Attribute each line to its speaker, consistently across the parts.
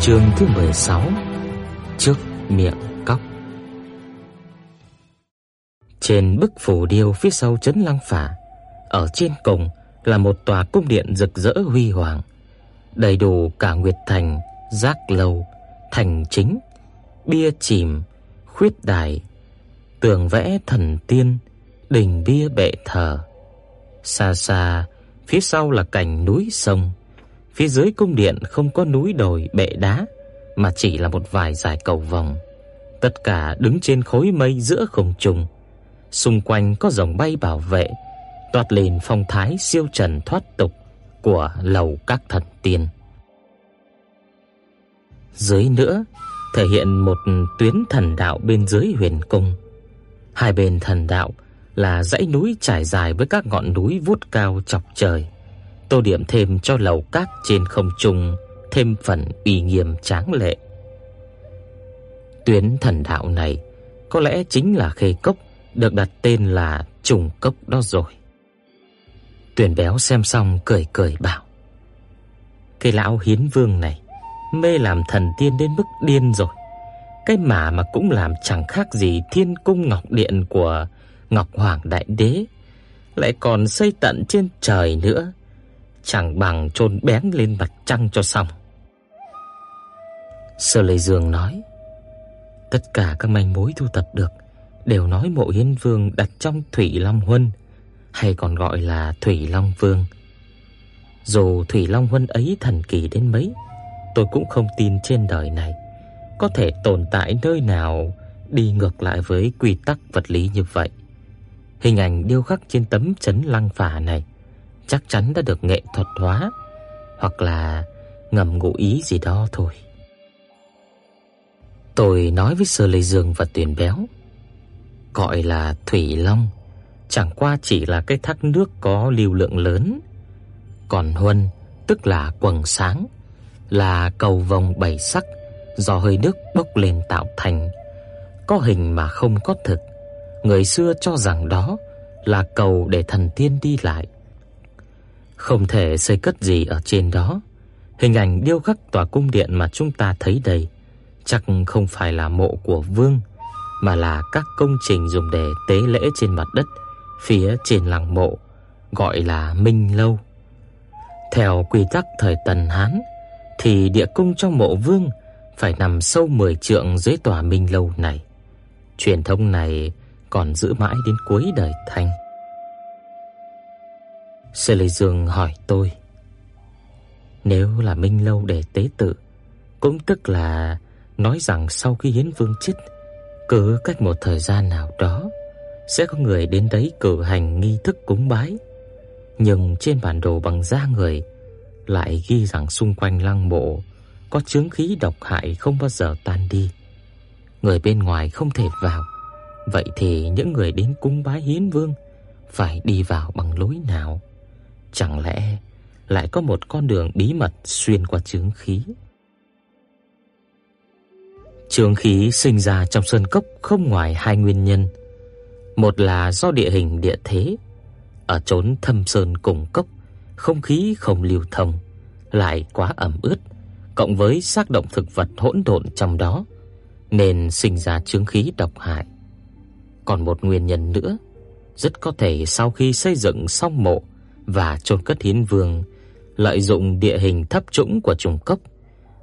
Speaker 1: Chương thứ 16 Trước miệng cóc. Trên bức phù điêu phía sau trấn Lăng Phả Ở trên cùng là một tòa cung điện rực rỡ huy hoàng Đầy đủ cả Nguyệt Thành, Giác Lâu, Thành Chính, Bia Chìm, Khuyết Đài Tường vẽ thần tiên, đình bia bệ thờ. Xa xa, phía sau là cảnh núi sông. Phía dưới cung điện không có núi đồi bệ đá, mà chỉ là một vài dải cầu vòng. Tất cả đứng trên khối mây giữa không trung. Xung quanh có rồng bay bảo vệ, toát lên phong thái siêu trần thoát tục của lầu các thần tiên. Dưới nữa thể hiện một tuyến thần đạo bên dưới huyền cung. Hai bên thần đạo là dãy núi trải dài với các ngọn núi vút cao chọc trời tô điểm thêm cho lầu các trên không trung thêm phần uy nghiêm tráng lệ. Tuyến thần đạo này có lẽ chính là khê cốc được đặt tên là trùng cốc đó rồi. Tuyển béo xem xong cười cười bảo: "Cái lão hiến vương này mê làm thần tiên đến mức điên rồi. Cái mà mà cũng làm chẳng khác gì Thiên cung Ngọc Điện của Ngọc Hoàng Đại Đế, lại còn xây tận trên trời nữa." Chẳng bằng chôn bén lên mặt trăng cho xong. Sơ Lệ Dương nói, tất cả các manh mối thu thập được đều nói mộ Hiến Vương đặt trong Thủy Long Huân, hay còn gọi là Thủy Long Vương. Dù Thủy Long Huân ấy thần kỳ đến mấy, tôi cũng không tin trên đời này có thể tồn tại nơi nào đi ngược lại với quy tắc vật lý như vậy. Hình ảnh điêu khắc trên tấm chấn lăng phả này chắc chắn đã được nghệ thuật hóa hoặc là ngầm ngụ ý gì đó thôi. Tôi nói với Sơ Lê Dương và Tuyền Béo, gọi là Thủy Long, chẳng qua chỉ là cái thác nước có lưu lượng lớn, còn Huân tức là quầng sáng, là cầu vồng bảy sắc do hơi nước bốc lên tạo thành, có hình mà không có thực. Người xưa cho rằng đó là cầu để thần tiên đi lại không thể xây cất gì ở trên đó. Hình ảnh điêu khắc tòa cung điện mà chúng ta thấy đây chắc không phải là mộ của vương mà là các công trình dùng để tế lễ trên mặt đất phía trên làng mộ, gọi là Minh lâu. Theo quy tắc thời Tần Hán thì địa cung trong mộ vương phải nằm sâu 10 trượng dưới tòa Minh lâu này. Truyền thống này còn giữ mãi đến cuối đời Thanh. Sê Lê Dương hỏi tôi. Nếu là Minh Lâu để tế tự Cũng tức là Nói rằng sau khi Hiến Vương chết, Cứ cách một thời gian nào đó, Sẽ có người đến đấy cử hành nghi thức cúng bái. Nhưng trên bản đồ bằng da người, Lại ghi rằng xung quanh lăng mộ Có chướng khí độc hại không bao giờ tan đi. Người bên ngoài không thể vào, Vậy thì những người đến cúng bái Hiến Vương Phải đi vào bằng lối nào? Chẳng lẽ lại có một con đường bí mật xuyên qua chướng khí? Chướng khí sinh ra trong sơn cốc không ngoài hai nguyên nhân. Một là do địa hình địa thế, ở chốn thâm sơn cùng cốc, không khí không lưu thông, lại quá ẩm ướt, cộng với xác động thực vật hỗn độn trong đó, nên sinh ra chướng khí độc hại. Còn một nguyên nhân nữa, rất có thể sau khi xây dựng xong mộ và chôn cất hiến vương, lợi dụng địa hình thấp trũng của trùng cốc,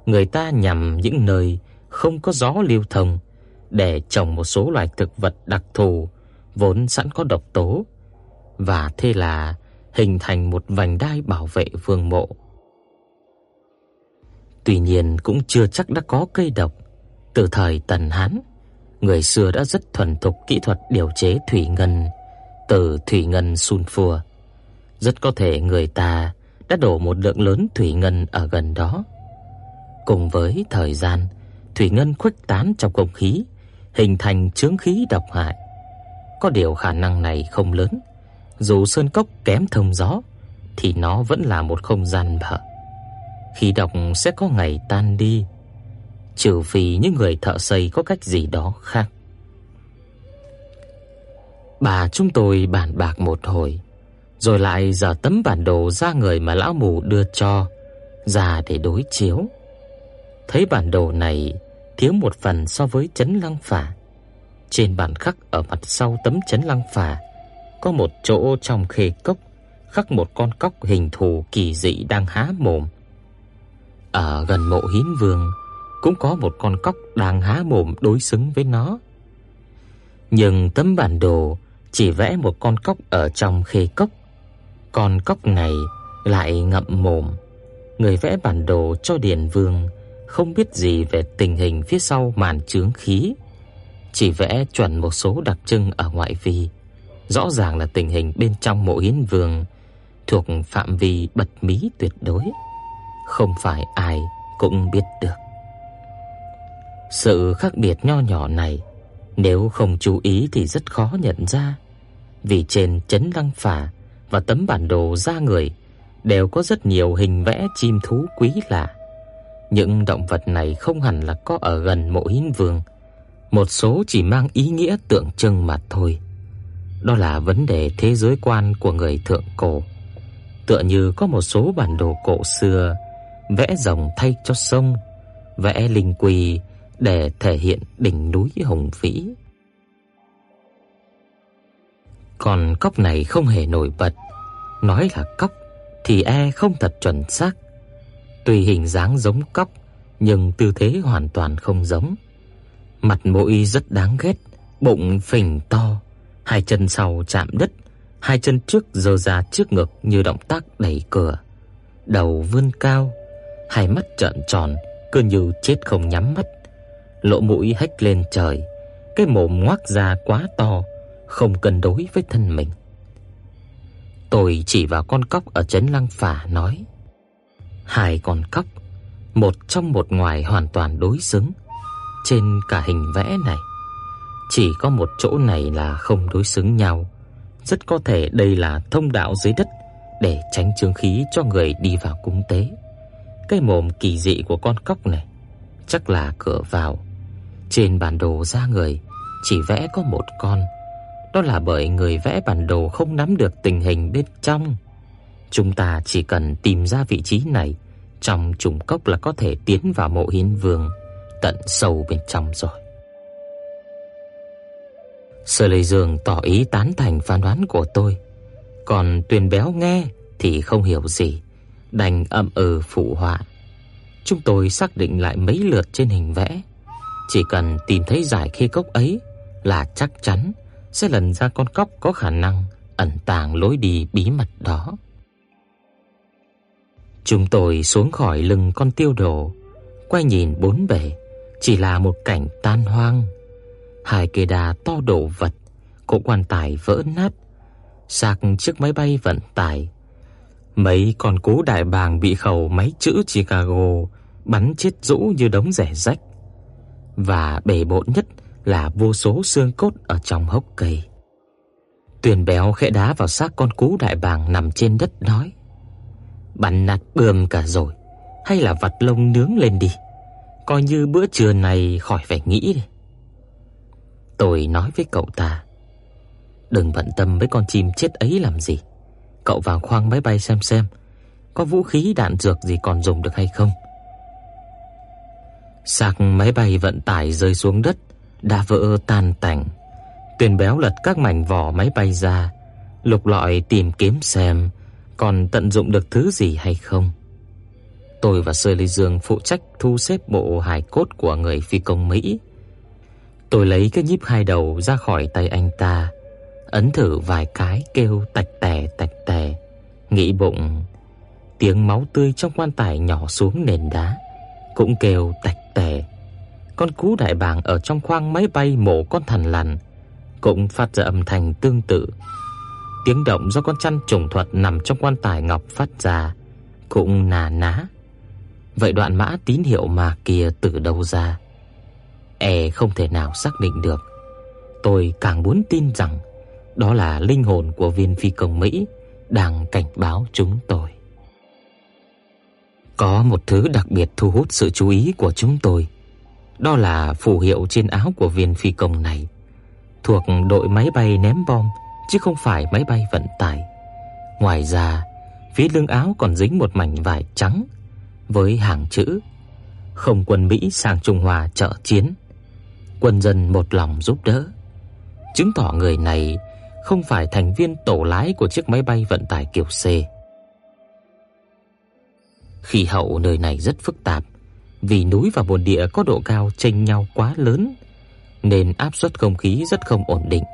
Speaker 1: người ta nhằm những nơi không có gió lưu thông để trồng một số loài thực vật đặc thù vốn sẵn có độc tố và thế là hình thành một vành đai bảo vệ vương mộ. Tuy nhiên cũng chưa chắc đã có cây độc. Từ thời Tần Hán, người xưa đã rất thuần thục kỹ thuật điều chế thủy ngân từ thủy ngân sunfua rất có thể người ta đã đổ một lượng lớn thủy ngân ở gần đó. Cùng với thời gian, thủy ngân khuếch tán trong không khí, hình thành chướng khí độc hại. Có điều khả năng này không lớn, dù sơn cốc kém thông gió thì nó vẫn là một không gian bở. Khí độc sẽ có ngày tan đi, trừ phi những người thợ xây có cách gì đó khác. Bà chúng tôi bàn bạc một hồi, rồi lại giở tấm bản đồ ra người mà lão mù đưa cho ra để đối chiếu. Thấy bản đồ này, thiếu một phần so với chấn lăng phả. Trên bản khắc ở mặt sau tấm chấn lăng phả, có một chỗ trong khê cốc, khắc một con cóc hình thù kỳ dị đang há mồm. Ở gần mộ Hiến Vương, cũng có một con cóc đang há mồm đối xứng với nó. Nhưng tấm bản đồ chỉ vẽ một con cóc ở trong khê cốc. Con cóc này lại ngậm mồm. Người vẽ bản đồ cho Điền Vương không biết gì về tình hình phía sau màn chướng khí, chỉ vẽ chuẩn một số đặc trưng ở ngoại vi. Rõ ràng là tình hình bên trong mộ Hiến Vương thuộc phạm vi bật mí tuyệt đối, không phải ai cũng biết được. Sự khác biệt nho nhỏ này nếu không chú ý thì rất khó nhận ra, vì trên chấn lăng phả và tấm bản đồ da người đều có rất nhiều hình vẽ chim thú quý lạ. Những động vật này không hẳn là có ở gần mộ Hiến Vương, một số chỉ mang ý nghĩa tượng trưng mà thôi. Đó là vấn đề thế giới quan của người thượng cổ. Tựa như có một số bản đồ cổ xưa vẽ rồng thay cho sông, vẽ linh quỳ để thể hiện đỉnh núi hùng vĩ. Còn cốc này không hề nổi bật, nói là cốc thì e không thật chuẩn xác. Tuy hình dáng giống cốc, nhưng tư thế hoàn toàn không giống. Mặt mũi rất đáng ghét, bụng phình to, hai chân sau chạm đất, hai chân trước giơ ra trước ngực như động tác đẩy cửa. Đầu vươn cao, hai mắt trợn tròn, cứ như chết không nhắm mắt. Lỗ mũi hếch lên trời, cái mồm ngoác ra quá to, không cân đối với thân mình. Tôi chỉ vào con cóc ở trấn Lăng Phả nói: Hai con cóc, một trong một ngoài hoàn toàn đối xứng. Trên cả hình vẽ này, chỉ có một chỗ này là không đối xứng nhau. Rất có thể đây là thông đạo dưới đất để tránh chướng khí cho người đi vào cung tế. Cái mồm kỳ dị của con cóc này chắc là cửa vào. Trên bản đồ ra người chỉ vẽ có một con đó là bởi người vẽ bản đồ không nắm được tình hình bên trong. Chúng ta chỉ cần tìm ra vị trí này trong trùng cốc là có thể tiến vào mộ Hiến Vương tận sâu bên trong rồi. Sở Lệ Dương tỏ ý tán thành phán đoán của tôi, còn Tuyền Béo nghe thì không hiểu gì, đành ậm ừ phụ họa. Chúng tôi xác định lại mấy lượt trên hình vẽ, chỉ cần tìm thấy giải khê cốc ấy là chắc chắn sẽ lần ra con cóc có khả năng ẩn tàng lối đi bí mật đó. Chúng tôi xuống khỏi lưng con tiêu đồ, quay nhìn bốn bề, chỉ là một cảnh tan hoang. Hai cây đà to đổ vật, cỗ quan tài vỡ nát, sạc chiếc máy bay vận tải. Mấy con cú đại bàng bị khẩu máy chữ Chicago bắn chết rũ như đống rẻ rách. Và bể bộn nhất là vô số xương cốt ở trong hốc cây. Tuyền béo khẽ đá vào xác con cú đại bàng nằm trên đất nói: "Bắn nạt bươm cả rồi, hay là vặt lông nướng lên đi, coi như bữa trưa này khỏi phải nghĩ đi." Tôi nói với cậu ta: "Đừng bận tâm với con chim chết ấy làm gì, cậu vào khoang máy bay xem xem có vũ khí đạn dược gì còn dùng được hay không." Sạc máy bay vận tải rơi xuống đất, đã vỡ tan tành. Tuyền béo lật các mảnh vỏ máy bay ra, lục lọi tìm kiếm xem còn tận dụng được thứ gì hay không. Tôi và Sơ Ly Dương phụ trách thu xếp bộ hài cốt của người phi công Mỹ. Tôi lấy cái nhíp hai đầu ra khỏi tay anh ta, ấn thử vài cái kêu tạch tè tạch tè, nghĩ bụng tiếng máu tươi trong quan tài nhỏ xuống nền đá cũng kêu tạch tè con cú đại bàng ở trong khoang máy bay mổ con thằn lằn cũng phát ra âm thanh tương tự. Tiếng động do con chăn trùng thuật nằm trong quan tài ngọc phát ra cũng nà ná. Vậy đoạn mã tín hiệu mà kia từ đâu ra? E không thể nào xác định được. Tôi càng muốn tin rằng đó là linh hồn của viên phi công Mỹ đang cảnh báo chúng tôi. Có một thứ đặc biệt thu hút sự chú ý của chúng tôi, đó là phù hiệu trên áo của viên phi công này, thuộc đội máy bay ném bom chứ không phải máy bay vận tải. Ngoài ra, phía lưng áo còn dính một mảnh vải trắng với hàng chữ: Không quân Mỹ sang Trung Hoa trợ chiến. Quân dân một lòng giúp đỡ. Chứng tỏ người này không phải thành viên tổ lái của chiếc máy bay vận tải kiểu C. Khí hậu nơi này rất phức tạp, vì núi và bồn địa có độ cao chênh nhau quá lớn nên áp suất không khí rất không ổn định.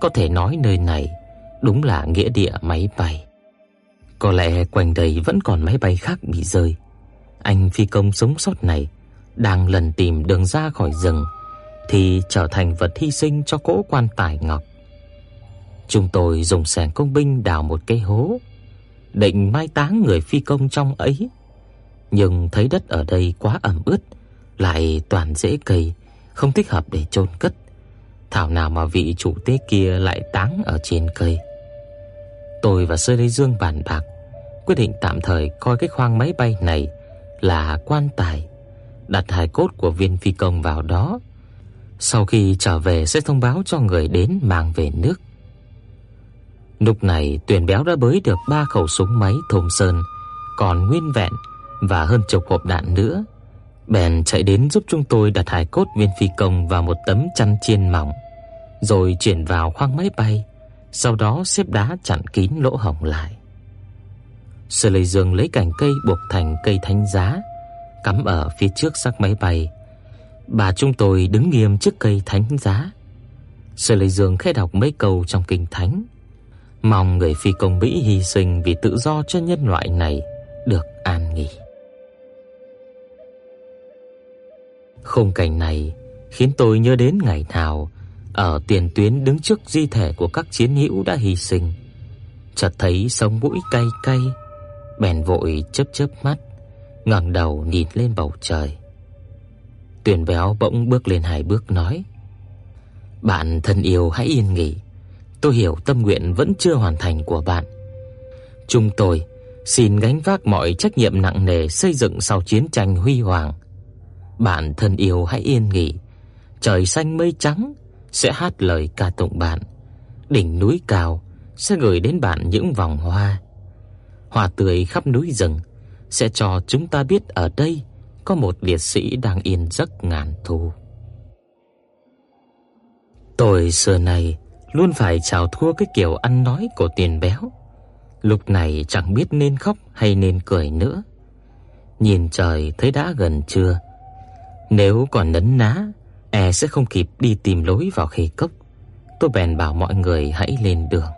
Speaker 1: Có thể nói nơi này đúng là nghĩa địa máy bay. Có lẽ quanh đây vẫn còn máy bay khác bị rơi. Anh phi công sống sót này đang lần tìm đường ra khỏi rừng thì trở thành vật hy sinh cho cỗ quan tài ngọc. Chúng tôi dùng xẻng công binh đào một cái hố, định mai táng người phi công trong ấy. Nhưng thấy đất ở đây quá ẩm ướt, lại toàn rễ cây, không thích hợp để chôn cất. Thảo nào mà vị chủ tế kia lại táng ở trên cây. Tôi và Sơ Lê Dương bàn bạc, quyết định tạm thời coi cái khoang máy bay này là quan tài, đặt hài cốt của viên phi công vào đó. Sau khi trở về sẽ thông báo cho người đến mang về nước. Lúc này Tuyển Béo đã bới được ba khẩu súng máy thùng sơn còn nguyên vẹn và hơn chục hộp đạn nữa. Bèn chạy đến giúp chúng tôi đặt hài cốt viên phi công vào một tấm chăn chiên mỏng, rồi chuyển vào khoang máy bay, sau đó xếp đá chặn kín lỗ hổng lại. Sở Lệ Dương lấy cành cây buộc thành cây thánh giá, cắm ở phía trước xác máy bay. Bà chúng tôi đứng nghiêm trước cây thánh giá. Sở Lệ Dương khẽ đọc mấy câu trong kinh thánh, mong người phi công Mỹ hy sinh vì tự do cho nhân loại này được an nghỉ. Khung cảnh này khiến tôi nhớ đến ngày nào ở tiền tuyến đứng trước di thể của các chiến hữu đã hy sinh, chợt thấy sống mũi cay cay, bèn vội chớp chớp mắt, ngẩng đầu nhìn lên bầu trời. Tuyền Béo bỗng bước lên hai bước nói: "Bạn thân yêu hãy yên nghỉ, tôi hiểu tâm nguyện vẫn chưa hoàn thành của bạn. Chúng tôi xin gánh vác mọi trách nhiệm nặng nề xây dựng sau chiến tranh huy hoàng." Bạn thân yêu hãy yên nghỉ, trời xanh mây trắng sẽ hát lời ca tụng bạn, đỉnh núi cao sẽ gửi đến bạn những vòng hoa. Hoa tươi khắp núi rừng sẽ cho chúng ta biết ở đây có một liệt sĩ đang yên giấc ngàn thu. Tôi xưa này luôn phải chào thua cái kiểu ăn nói của tiền béo. Lúc này chẳng biết nên khóc hay nên cười nữa. Nhìn trời thấy đã gần trưa, nếu còn nấn ná, e sẽ không kịp đi tìm lối vào khe cốc. Tôi bèn bảo mọi người hãy lên đường.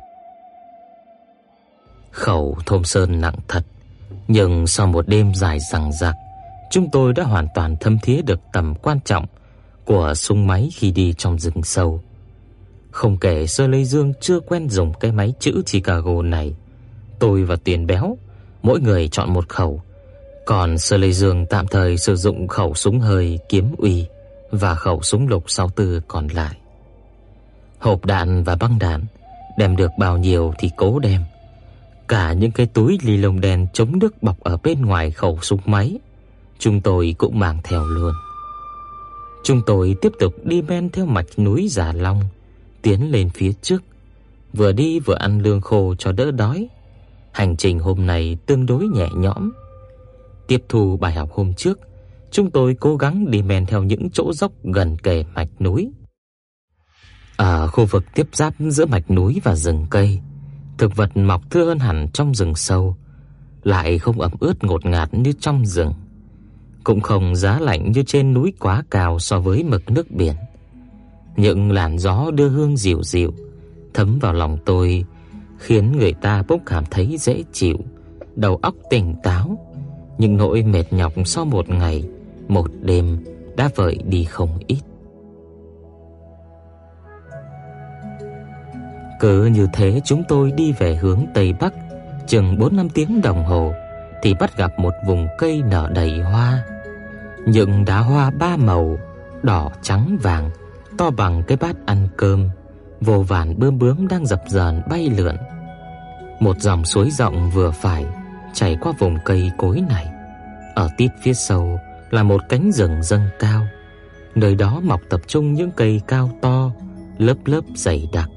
Speaker 1: Khẩu thôm sơn nặng thật, nhưng sau một đêm dài dằng dặc, chúng tôi đã hoàn toàn thâm thía được tầm quan trọng của súng máy khi đi trong rừng sâu. Không kể Sơ Lê Dương chưa quen dùng cái máy chữ Chicago này, tôi và Tiền Béo mỗi người chọn một khẩu còn Sơ Lê Dương tạm thời sử dụng khẩu súng hơi kiếm uy và khẩu súng lục 64 còn lại. Hộp đạn và băng đạn đem được bao nhiêu thì cố đem. Cả những cái túi ly lông đen chống nước bọc ở bên ngoài khẩu súng máy, chúng tôi cũng mang theo luôn. Chúng tôi tiếp tục đi men theo mạch núi Già Long, tiến lên phía trước, vừa đi vừa ăn lương khô cho đỡ đói. Hành trình hôm nay tương đối nhẹ nhõm Tiếp thu bài học hôm trước, chúng tôi cố gắng đi men theo những chỗ dốc gần kề mạch núi. Ở khu vực tiếp giáp giữa mạch núi và rừng cây, thực vật mọc thưa hơn hẳn trong rừng sâu, lại không ẩm ướt ngột ngạt như trong rừng, cũng không giá lạnh như trên núi quá cao so với mực nước biển. Những làn gió đưa hương dịu dịu thấm vào lòng tôi, khiến người ta bỗng cảm thấy dễ chịu, đầu óc tỉnh táo những nỗi mệt nhọc sau một ngày, một đêm đã vơi đi không ít. Cứ như thế chúng tôi đi về hướng tây bắc, chừng 4 năm tiếng đồng hồ thì bắt gặp một vùng cây nở đầy hoa. Những đá hoa ba màu, đỏ trắng vàng, to bằng cái bát ăn cơm, vô vàn bướm bướm đang dập dờn bay lượn. Một dòng suối rộng vừa phải chảy qua vùng cây cối này. Ở tít phía sau là một cánh rừng dâng cao. Nơi đó mọc tập trung những cây cao to, lớp lớp dày đặc,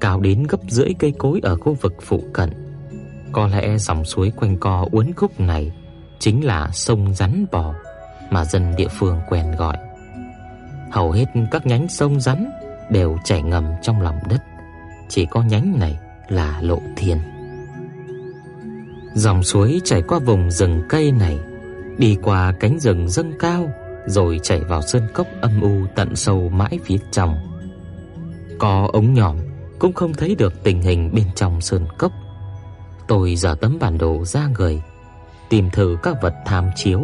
Speaker 1: cao đến gấp rưỡi cây cối ở khu vực phụ cận. Có lẽ dòng suối quanh co uốn khúc này chính là sông rắn bò mà dân địa phương quen gọi. Hầu hết các nhánh sông rắn đều chảy ngầm trong lòng đất, chỉ có nhánh này là lộ thiên. Dòng suối chảy qua vùng rừng cây này, đi qua cánh rừng dâng cao rồi chảy vào sơn cốc âm u tận sâu mãi phía trong. Có ống nhòm cũng không thấy được tình hình bên trong sơn cốc. Tôi giở tấm bản đồ ra người, tìm thử các vật tham chiếu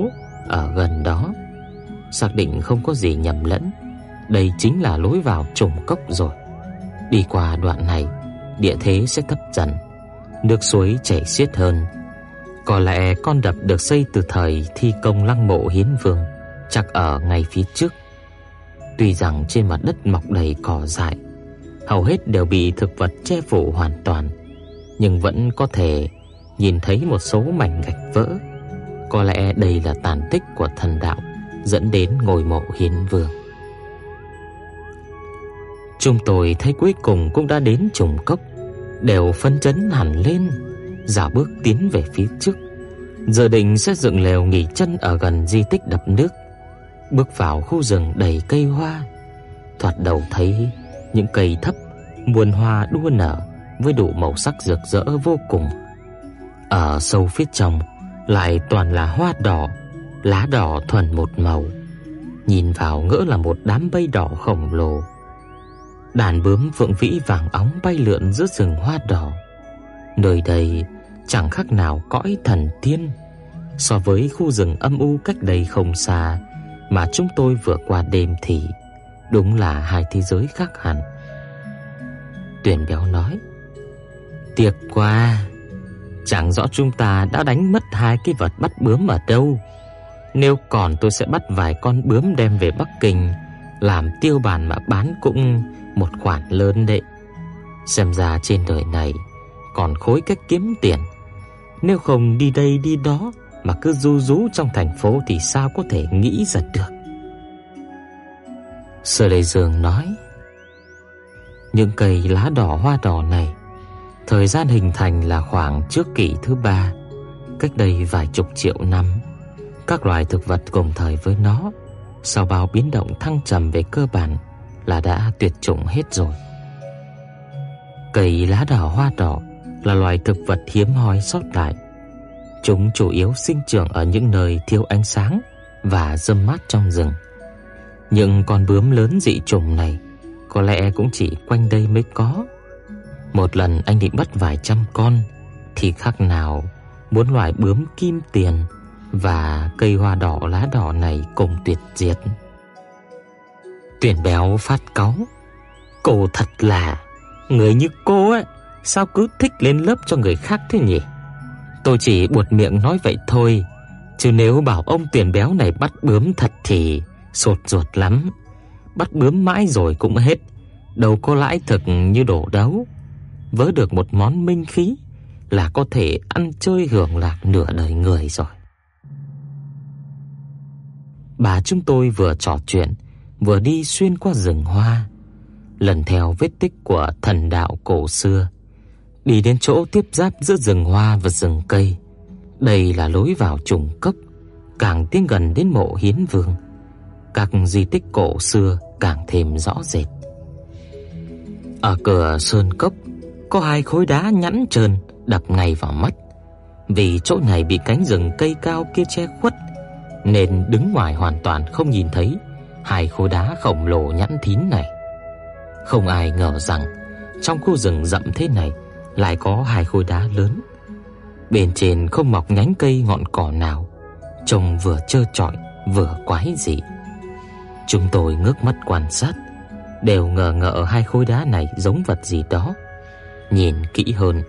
Speaker 1: ở gần đó, xác định không có gì nhầm lẫn, đây chính là lối vào trùng cốc rồi. Đi qua đoạn này, địa thế sẽ thấp dần, nước suối chảy xiết hơn. Có lẽ con đập được xây từ thời thi công lăng mộ Hiến Vương, chắc ở ngay phía trước. Tuy rằng trên mặt đất mọc đầy cỏ dại, hầu hết đều bị thực vật che phủ hoàn toàn, nhưng vẫn có thể nhìn thấy một số mảnh gạch vỡ. Có lẽ đây là tàn tích của thần đạo dẫn đến ngôi mộ Hiến Vương. Chúng tôi thấy cuối cùng cũng đã đến trùng cốc, đều phấn chấn hẳn lên, giả bước tiến về phía trước. Giờ định sẽ dựng lều nghỉ chân ở gần di tích đập nước. Bước vào khu rừng đầy cây hoa, thoạt đầu thấy những cây thấp, muôn hoa đua nở với đủ màu sắc rực rỡ vô cùng. Ở sâu phía trong lại toàn là hoa đỏ, lá đỏ thuần một màu. Nhìn vào ngỡ là một đám mây đỏ khổng lồ Đàn bướm phượng vĩ vàng óng bay lượn giữa rừng hoa đỏ. Nơi đây chẳng khác nào cõi thần tiên so với khu rừng âm u cách đây không xa mà chúng tôi vừa qua đêm thì đúng là hai thế giới khác hẳn. Tuyển béo nói: "Tiệc qua, chẳng rõ chúng ta đã đánh mất hai cái vật bắt bướm ở đâu. Nếu còn tôi sẽ bắt vài con bướm đem về Bắc Kinh làm tiêu bản mà bán cũng một khoản lớn đấy. Xem ra trên đời này còn khối cách kiếm tiền. Nếu không đi đây đi đó mà cứ du rú trong thành phố thì sao có thể nghĩ ra được. Sở Lệ Dương nói: Những cây lá đỏ hoa đỏ này, thời gian hình thành là khoảng trước kỷ thứ ba, cách đây vài chục triệu năm. Các loài thực vật cùng thời với nó, sau bao biến động thăng trầm về cơ bản là đã tuyệt chủng hết rồi. Cây lá đỏ hoa đỏ là loài thực vật hiếm hoi sót lại. Chúng chủ yếu sinh trưởng ở những nơi thiếu ánh sáng và râm mát trong rừng. Những con bướm lớn dị chủng này có lẽ cũng chỉ quanh đây mới có. Một lần anh định bắt vài trăm con, thì khác nào muốn loài bướm kim tiền và cây hoa đỏ lá đỏ này cùng tuyệt diệt. Tuyển béo phát cáu. Cô thật là người như cô ấy, sao cứ thích lên lớp cho người khác thế nhỉ? Tôi chỉ buột miệng nói vậy thôi, chứ nếu bảo ông tuyển béo này bắt bướm thật thì sột ruột lắm. Bắt bướm mãi rồi cũng hết, đâu có lãi thực như đổ đấu. Vớ được một món minh khí là có thể ăn chơi hưởng lạc nửa đời người rồi. Bà chúng tôi vừa trò chuyện vừa đi xuyên qua rừng hoa, lần theo vết tích của thần đạo cổ xưa, đi đến chỗ tiếp giáp giữa rừng hoa và rừng cây. Đây là lối vào trùng cấp càng tiến gần đến mộ Hiến Vương, các di tích cổ xưa càng thêm rõ rệt. Ở cửa sơn cốc có hai khối đá nhẵn trơn đập ngay vào mắt. Vì chỗ này bị cánh rừng cây cao kia che khuất nên đứng ngoài hoàn toàn không nhìn thấy hai khối đá khổng lồ nhẵn thín này. Không ai ngờ rằng trong khu rừng rậm thế này lại có hai khối đá lớn. Bên trên không mọc nhánh cây ngọn cỏ nào, trông vừa trơ trọi vừa quái dị. Chúng tôi ngước mắt quan sát, đều ngờ ngợ hai khối đá này giống vật gì đó, Nhìn kỹ hơn,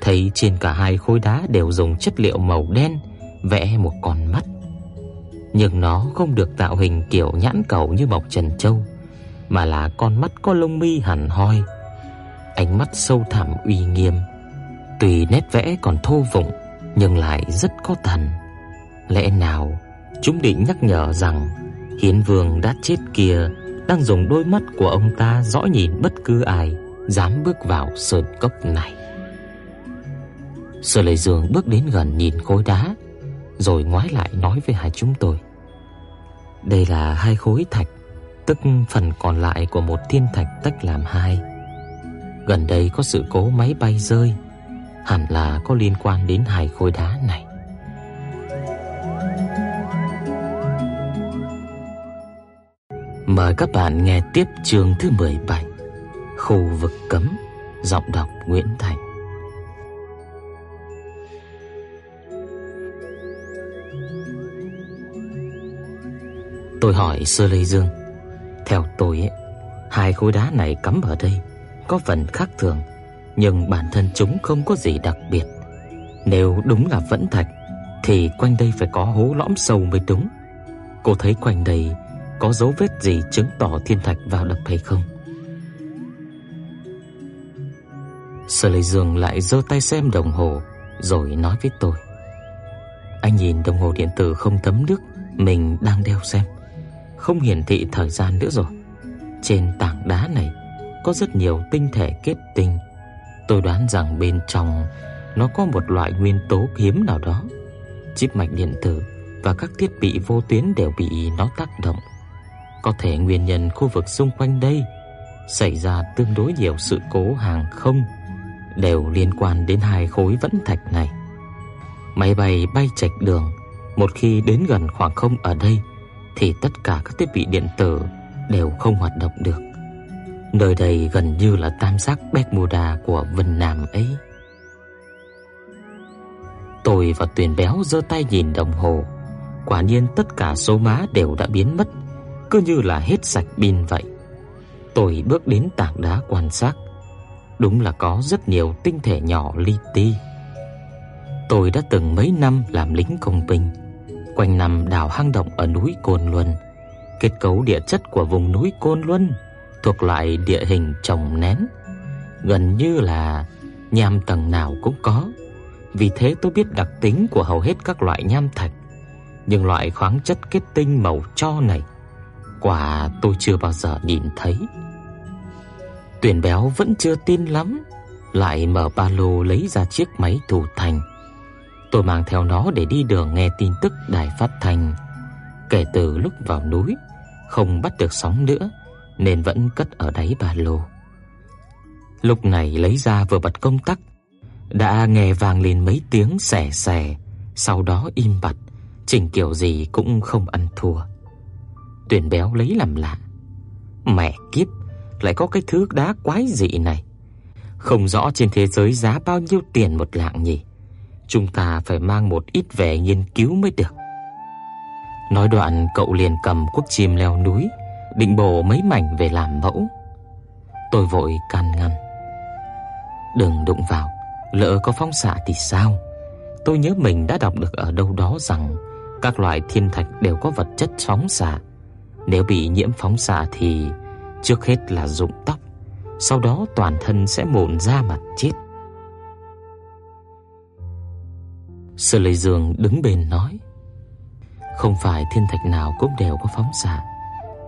Speaker 1: thấy trên cả hai khối đá đều dùng chất liệu màu đen vẽ một con mắt. Nhưng nó không được tạo hình kiểu nhãn cầu như mộc trần châu, mà là con mắt có lông mi hẳn hoi, ánh mắt sâu thẳm uy nghiêm. tùy nét vẽ còn thô vụng nhưng lại rất có thần. Lẽ nào chúng định nhắc nhở rằng Hiến Vương đã chết kia đang dùng đôi mắt của ông ta dõi nhìn bất cứ ai dám bước vào sơn cốc này. Sở Lệ Dương bước đến gần nhìn khối đá, rồi ngoái lại nói với hai chúng tôi. Đây là hai khối thạch, tức phần còn lại của một thiên thạch tách làm hai. Gần đây có sự cố máy bay rơi, hẳn là có liên quan đến hai khối đá này. Mời các bạn nghe tiếp chương thứ 17 Khu vực cấm Giọng đọc Nguyễn Thành Tôi hỏi Sơ Lê Dương Theo tôi ấy, Hai khối đá này cắm ở đây Có phần khác thường Nhưng bản thân chúng không có gì đặc biệt. Nếu đúng là vẫn thạch Thì quanh đây phải có hố lõm sâu mới đúng. Cô thấy quanh đây có dấu vết gì chứng tỏ thiên thạch vào đập hay không? Sở Lệ Dương lại giơ tay xem đồng hồ rồi nói với tôi: "Anh nhìn đồng hồ điện tử không thấm nước mình đang đeo xem, không hiển thị thời gian nữa rồi. Trên tảng đá này có rất nhiều tinh thể kết tinh. Tôi đoán rằng bên trong nó có một loại nguyên tố hiếm nào đó. Chip mạch điện tử và các thiết bị vô tuyến đều bị nó tác động. Có thể nguyên nhân khu vực xung quanh đây xảy ra tương đối nhiều sự cố hàng không đều liên quan đến hai khối vẫn thạch này. Máy bay bay chệch đường, một khi đến gần khoảng không ở đây thì tất cả các thiết bị điện tử đều không hoạt động được. Nơi đây gần như là tam giác Bermuda của Vân Nam ấy. Tôi và Tuyền Béo giơ tay nhìn đồng hồ, quả nhiên tất cả số má đều đã biến mất cứ như là hết sạch pin vậy. Tôi bước đến tảng đá quan sát, đúng là có rất nhiều tinh thể nhỏ li ti. Tôi đã từng mấy năm làm lính công binh, quanh năm đào hang động ở núi Côn Luân. Kết cấu địa chất của vùng núi Côn Luân thuộc loại địa hình trồng nén, gần như là nham tầng nào cũng có. Vì thế tôi biết đặc tính của hầu hết các loại nham thạch, nhưng loại khoáng chất kết tinh màu cho này Quả tôi chưa bao giờ nhìn thấy. Tuyển béo vẫn chưa tin lắm, lại mở ba lô lấy ra chiếc máy thủ thành. Tôi mang theo nó để đi đường nghe tin tức đài phát thanh. Kể từ lúc vào núi, không bắt được sóng nữa nên vẫn cất ở đáy ba lô. Lúc này lấy ra vừa bật công tắc, đã nghe vang lên mấy tiếng xè xè, sau đó im bặt, chỉnh kiểu gì cũng không ăn thua. Tuyển béo lấy làm lạ. Mẹ kiếp, lại có cái thứ đá quái dị này. Không rõ trên thế giới giá bao nhiêu tiền một lạng nhỉ. Chúng ta phải mang một ít về nghiên cứu mới được. Nói đoạn cậu liền cầm cuốc chim leo núi, định bổ mấy mảnh về làm mẫu. Tôi vội can ngăn. Đừng đụng vào, lỡ có phóng xạ thì sao? Tôi nhớ mình đã đọc được ở đâu đó rằng các loại thiên thạch đều có vật chất phóng xạ nếu bị nhiễm phóng xạ thì trước hết là rụng tóc, sau đó toàn thân sẽ mụn da mặt chết. Sở Lệ Dương đứng bên nói: "Không phải thiên thạch nào cũng đều có phóng xạ,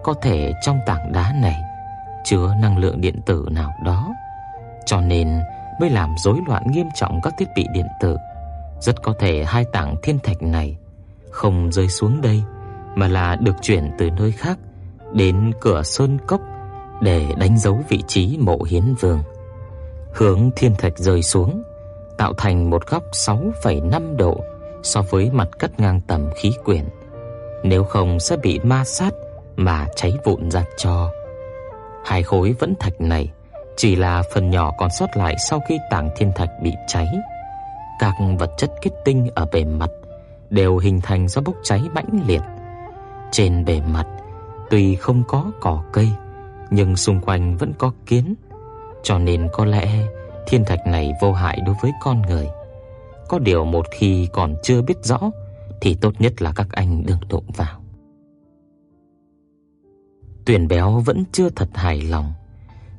Speaker 1: có thể trong tảng đá này chứa năng lượng điện tử nào đó, cho nên mới làm rối loạn nghiêm trọng các thiết bị điện tử. Rất có thể hai tảng thiên thạch này không rơi xuống đây mà là được chuyển từ nơi khác đến cửa sơn cốc để đánh dấu vị trí mộ hiến vương. Hướng thiên thạch rơi xuống, tạo thành một góc 6,5 độ so với mặt cắt ngang tầm khí quyển. Nếu không sẽ bị ma sát mà cháy vụn ra cho. Hai khối vẫn thạch này chỉ là phần nhỏ còn sót lại sau khi tảng thiên thạch bị cháy. Các vật chất kết tinh ở bề mặt đều hình thành do bốc cháy mãnh liệt. Trên bề mặt tuy không có cỏ cây, nhưng xung quanh vẫn có kiến, cho nên có lẽ Thiên thạch này vô hại đối với con người. Có điều một khi còn chưa biết rõ thì tốt nhất là các anh đừng đụng vào. Tuyển béo vẫn chưa thật hài lòng,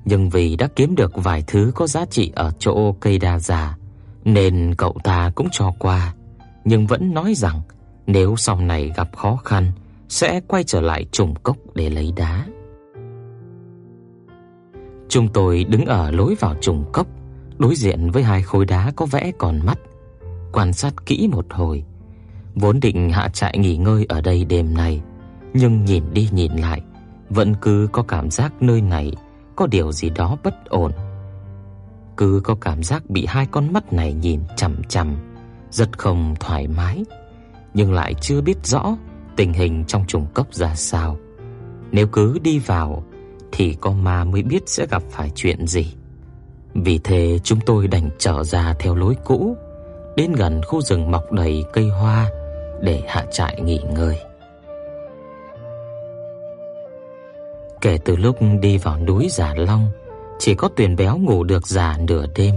Speaker 1: nhưng vì đã kiếm được vài thứ có giá trị ở chỗ cây đa già nên cậu ta cũng cho qua, nhưng vẫn nói rằng nếu sau này gặp khó khăn sẽ quay trở lại trùng cốc để lấy đá. Chúng tôi đứng ở lối vào trùng cốc, đối diện với hai khối đá có vẽ còn mắt, quan sát kỹ một hồi. Vốn định hạ trại nghỉ ngơi ở đây đêm nay, nhưng nhìn đi nhìn lại, vẫn cứ có cảm giác nơi này có điều gì đó bất ổn. Cứ có cảm giác bị hai con mắt này nhìn chằm chằm, rất không thoải mái, nhưng lại chưa biết rõ tình hình trong trùng cốc ra sao. Nếu cứ đi vào thì con ma mới biết sẽ gặp phải chuyện gì. Vì thế chúng tôi đành trở ra theo lối cũ, đến gần khu rừng mọc đầy cây hoa để hạ trại nghỉ ngơi. Kể từ lúc đi vào núi Giả Long, chỉ có Tuyền Béo ngủ được già nửa đêm,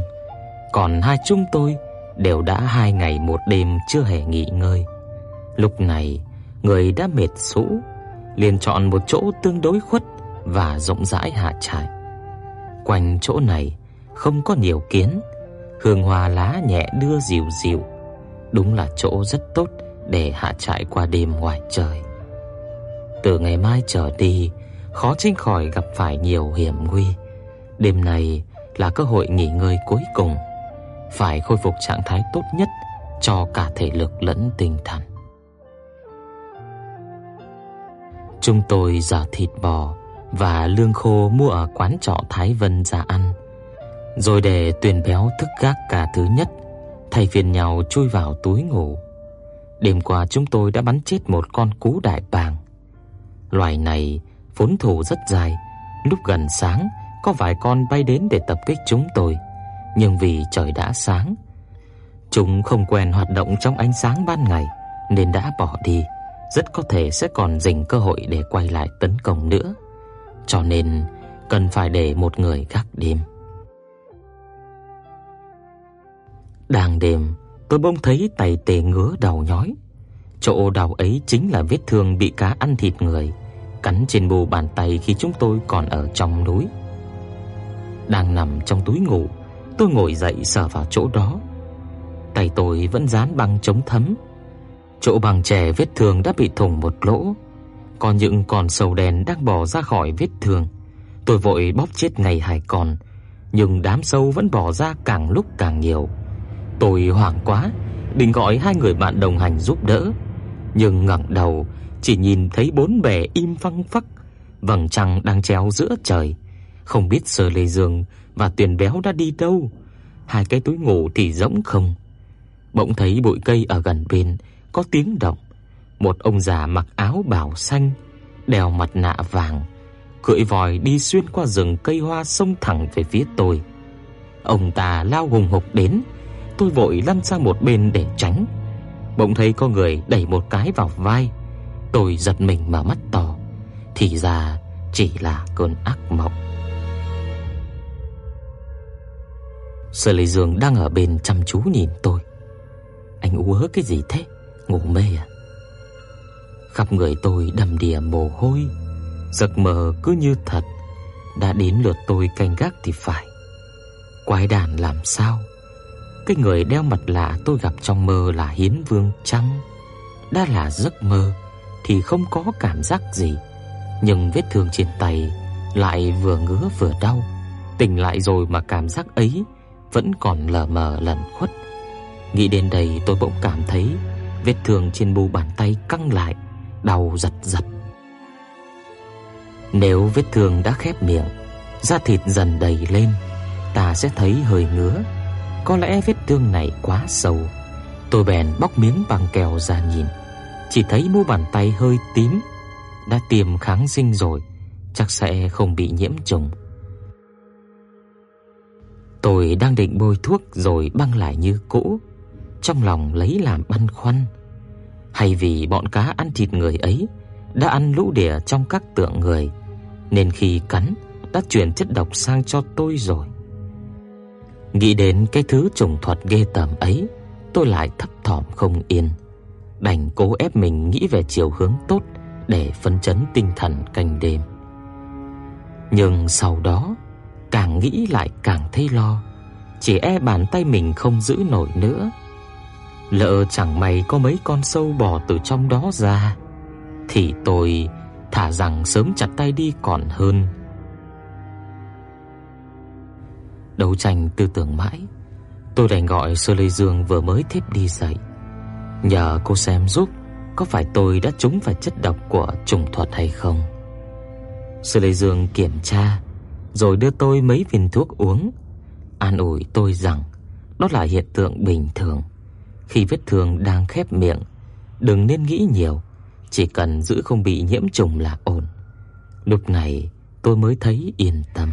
Speaker 1: còn hai chúng tôi đều đã hai ngày một đêm chưa hề nghỉ ngơi. Lúc này, người đã mệt sũ, liền chọn một chỗ tương đối khuất và rộng rãi hạ trại. Quanh chỗ này không có nhiều kiến, hương hoa lá nhẹ đưa dịu dịu, đúng là chỗ rất tốt để hạ trại qua đêm ngoài trời. Từ ngày mai trở đi, khó tránh khỏi gặp phải nhiều hiểm nguy. Đêm này là cơ hội nghỉ ngơi cuối cùng, phải khôi phục trạng thái tốt nhất cho cả thể lực lẫn tinh thần. Chúng tôi giả thịt bò và lương khô mua ở quán trọ Thái Vân ra ăn, rồi để Tuyền béo thức gác cả thứ nhất, thay phiên nhau chui vào túi ngủ. Đêm qua chúng tôi đã bắn chết một con cú đại bàng. Loài này vốn thủ rất dài, lúc gần sáng có vài con bay đến để tập kích chúng tôi, nhưng vì trời đã sáng, chúng không quen hoạt động trong ánh sáng ban ngày nên đã bỏ đi, rất có thể sẽ còn rình cơ hội để quay lại tấn công nữa. Cho nên cần phải để một người gác đêm. Đang đêm, tôi bỗng thấy tay tê ngứa đầu nhói. Chỗ đau ấy chính là vết thương bị cá ăn thịt người cắn trên mu bàn tay khi chúng tôi còn ở trong núi. Đang nằm trong túi ngủ, tôi ngồi dậy sờ vào chỗ đó. Tay tôi vẫn dán băng chống thấm. Chỗ bằng chè vết thương đã bị thủng một lỗ, còn những con sâu đen đang bò ra khỏi vết thương. Tôi vội bóp chết ngay hai con, nhưng đám sâu vẫn bò ra càng lúc càng nhiều. Tôi hoảng quá, định gọi hai người bạn đồng hành giúp đỡ, nhưng ngẩng đầu chỉ nhìn thấy bốn bề im phăng phắc, vầng trăng đang treo giữa trời, không biết Sở Lê Dương và Tiền Béo đã đi đâu. Hai cái túi ngủ thì rỗng không. Bỗng thấy bụi cây ở gần bên có tiếng động. Một ông già mặc áo bào xanh, đeo mặt nạ vàng, cưỡi vòi đi xuyên qua rừng cây hoa xông thẳng về phía tôi. Ông ta lao hùng hục đến, tôi vội lăn sang một bên để tránh. Bỗng thấy có người đẩy một cái vào vai, Tôi giật mình mà mắt to, thì ra chỉ là cơn ác mộng. Sở Lệ Dương đang ở bên chăm chú nhìn tôi. Anh ú cái gì thế? Ngủ mê à? Khắp người tôi đầm đìa mồ hôi, giấc mơ cứ như thật. Đã đến lượt tôi canh gác thì phải. Quái đàn làm sao? Cái người đeo mặt lạ tôi gặp trong mơ là Hiến Vương Trăng. Đã là giấc mơ thì không có cảm giác gì, nhưng vết thương trên tay lại vừa ngứa vừa đau. Tỉnh lại rồi mà cảm giác ấy vẫn còn lờ mờ lẩn khuất. Nghĩ đến đây tôi bỗng cảm thấy vết thương trên mu bàn tay căng lại, đau giật giật. Nếu vết thương đã khép miệng, da thịt dần đầy lên, ta sẽ thấy hơi ngứa. Có lẽ vết thương này quá sâu. Tôi bèn bóc miếng bằng keo ra nhìn chỉ thấy mu bàn tay hơi tím, đã tiêm kháng sinh rồi, chắc sẽ không bị nhiễm trùng. Tôi đang định bôi thuốc rồi băng lại như cũ, trong lòng lấy làm băn khoăn. Hay vì bọn cá ăn thịt người ấy đã ăn lũ đỉa trong các tượng người, nên khi cắn đã truyền chất độc sang cho tôi rồi. Nghĩ đến cái thứ trùng thuật ghê tởm ấy, tôi lại thấp thỏm không yên, đành cố ép mình nghĩ về chiều hướng tốt để phấn chấn tinh thần canh đêm. Nhưng sau đó, càng nghĩ lại càng thấy lo, chỉ e bàn tay mình không giữ nổi nữa. Lỡ chẳng may có mấy con sâu bò từ trong đó ra, thì tôi thả rằng sớm chặt tay đi còn hơn. Đấu tranh tư tưởng mãi, tôi đành gọi Sơ Lê Dương vừa mới thiếp đi dậy. Nhờ cô xem giúp có phải tôi đã trúng phải chất độc của trùng thuật hay không. Sơ Lê Dương kiểm tra rồi đưa tôi mấy viên thuốc uống, an ủi tôi rằng đó là hiện tượng bình thường. Khi vết thương đang khép miệng, đừng nên nghĩ nhiều, chỉ cần giữ không bị nhiễm trùng là ổn. Lúc này tôi mới thấy yên tâm.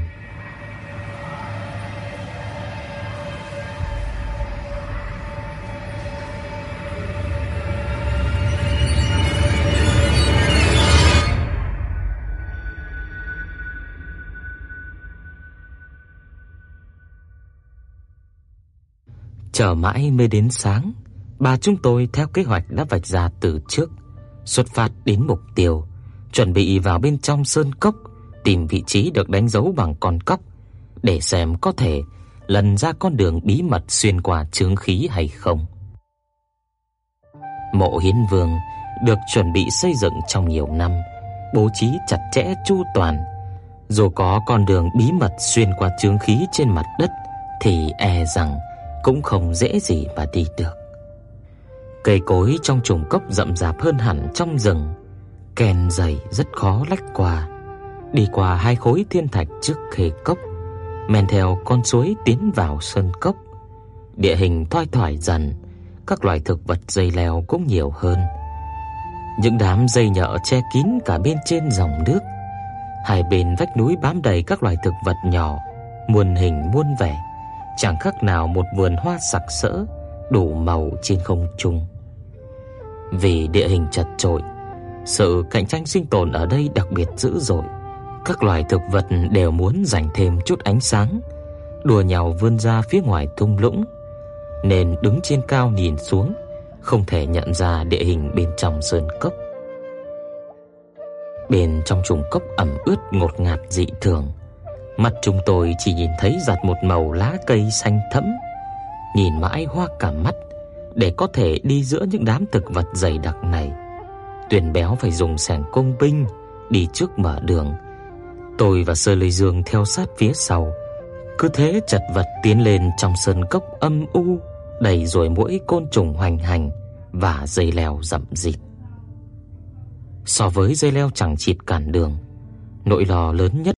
Speaker 1: Chờ mãi mới đến sáng, bà chúng tôi theo kế hoạch đã vạch ra từ trước, xuất phát đến mục tiêu, chuẩn bị vào bên trong sơn cốc tìm vị trí được đánh dấu bằng con cóc để xem có thể lần ra con đường bí mật xuyên qua chướng khí hay không. Mộ Hiến Vương được chuẩn bị xây dựng trong nhiều năm, bố trí chặt chẽ chu toàn. Dù có con đường bí mật xuyên qua chướng khí trên mặt đất thì e rằng cũng không dễ gì mà đi được. Cây cối trong trùng cốc rậm rạp hơn hẳn trong rừng, kèn dày rất khó lách qua. Đi qua hai khối thiên thạch trước khê cốc, men theo con suối tiến vào sơn cốc. Địa hình thoai thoải dần, các loài thực vật dây leo cũng nhiều hơn. Những đám dây nhợ che kín cả bên trên dòng nước. Hai bên vách núi bám đầy các loài thực vật nhỏ, muôn hình muôn vẻ chẳng khác nào một vườn hoa sặc sỡ đủ màu trên không trung. Vì địa hình chật chội, sự cạnh tranh sinh tồn ở đây đặc biệt dữ dội. Các loài thực vật đều muốn dành thêm chút ánh sáng, đùa nhau vươn ra phía ngoài thung lũng, nên đứng trên cao nhìn xuống, không thể nhận ra địa hình bên trong sơn cốc. Bên trong trùng cốc ẩm ướt ngột ngạt dị thường, Mắt chúng tôi chỉ nhìn thấy giặt một màu lá cây xanh thẫm, nhìn mãi hoa cả mắt để có thể đi giữa những đám thực vật dày đặc này. Tuyền béo phải dùng sẻng công binh đi trước mở đường. Tôi và Sơ Lê Dương theo sát phía sau, cứ thế chật vật tiến lên trong sơn cốc âm u, đầy rồi mỗi côn trùng hoành hành và dây leo rậm rịt. So với dây leo chẳng chịt cản đường, nỗi lo lớn nhất